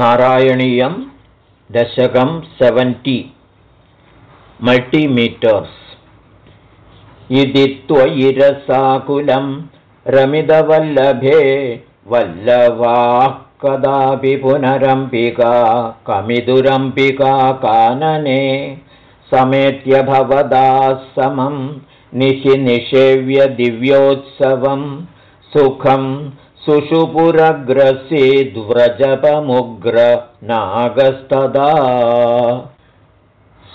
नारायणीयं दशकं सेवेण्टि मल्टिमीटर्स्। इति त्वयिरसाकुलं रमिदवल्लभे वल्लवाः कदापि पुनरम्बिका कमिदुरम्बिका कानने समेत्य भवदा समं निशि निषेव्य दिव्योत्सवं सुखं सुषुपुरग्रसीद्व्रजपमुग्र नागस्तदा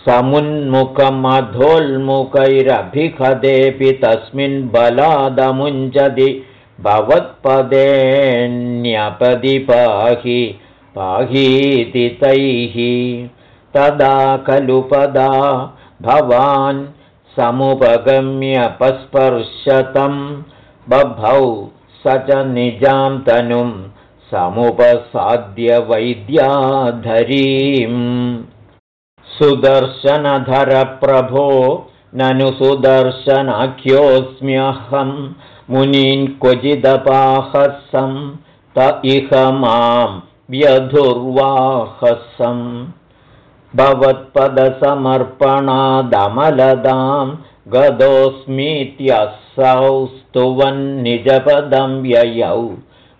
समुन्मुखमधोल्मुखैरभिखदेऽपि तस्मिन् बलादमुञ्जदि भवत्पदेऽन्यपदि पाहि पाहीति तैः। तदा खलु पदा भवान् समुपगम्यपस्पर्शतं बभौ स च निजां तनुं समुपसाद्यवैद्याधरीम्। सुदर्शनधरप्रभो ननु सुदर्शनाख्योऽस्म्यहं मुनीन् क्वचिदपाहसं त इह मां व्यधुर्वाहसम् भवत्पदसमर्पणादमलदां गतोऽस्मीत्यसौ स्तुवन्निजपदं व्ययौ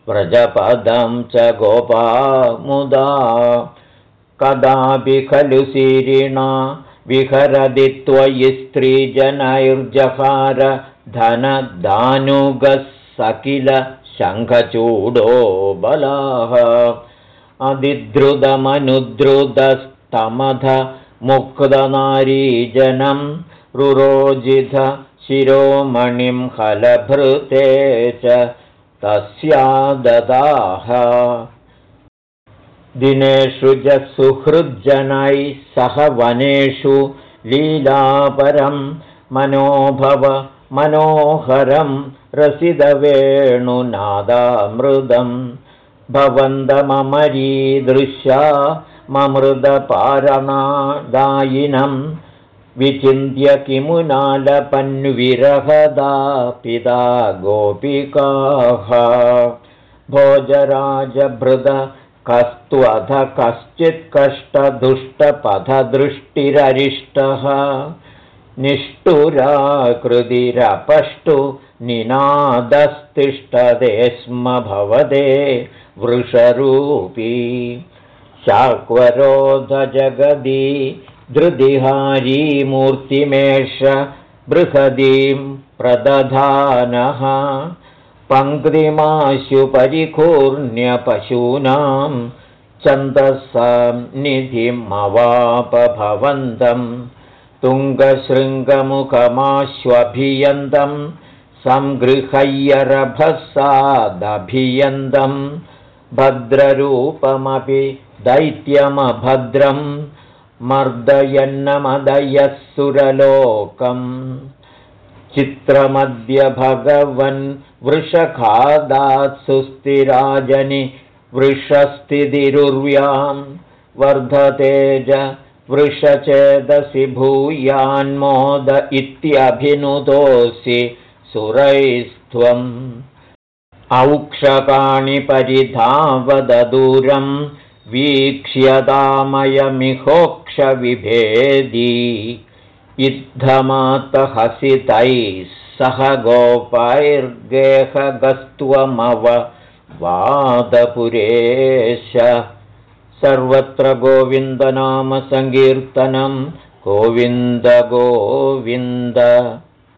व्रजपदं च गोपामुदा। कदापि खलु सीरिणा विहरदि त्वयि स्त्रीजनैर्जहार धनदानुगः सकिल शङ्खचूडो बलाः। अधिद्रुतमनुद्रुतस्तमध मुक्तनारीजनं रुरोजिध शिरोमणिं हलभृते च तस्या ददाः दिनेषु च सुहृज्जनैः सह वनेषु लीलापरं मनोभव मनोहरं रसिदवेणुनादामृदं। भवन्दमरीदृश्या ममृदपारणादायिनं विचिन्त्य किमुनालपन्विरहदा पिता गोपिकाः। भोजराजभृद कस्त्वथ कश्चित्कष्टदुष्टपथदृष्टिररिष्टः निष्ठुराकृतिरपष्टु निनादस्तिष्ठदे स्म भवदे वृषरूपी। शाक्वरोधजगदी धृदिहारी मूर्तिमेष बृहदीं प्रदधानः। पङ्क्तिमाशु परिकूर्ण्यपशूनां छन्दसन्निधिमवापभवन्तं तुङ्गशृङ्गमुखमाश्वभियन्तं सङ्गृहय्यरभसादभियन्तं भद्ररूपमपि दैत्यमभद्रं मर्दयन्नमदयः सुरलोकम् चित्रमद्य भगवन् वृषखादात् सुस्तिराजनि वृषस्थितिरुर्व्यां वर्धतेज वृषचेदसि भूयान्मोद इत्यभिनुतोऽसि सुरैस्त्वम्। औक्षकाणि परिधावदूरं वीक्ष्यतामयमिहोक्षविभेदी इद्धमातहसितैः सह गोपैर्गेहगस्त्वमव वादपुरेश। सर्वत्र गोविन्दनामसङ्कीर्तनं गोविन्द गोविन्द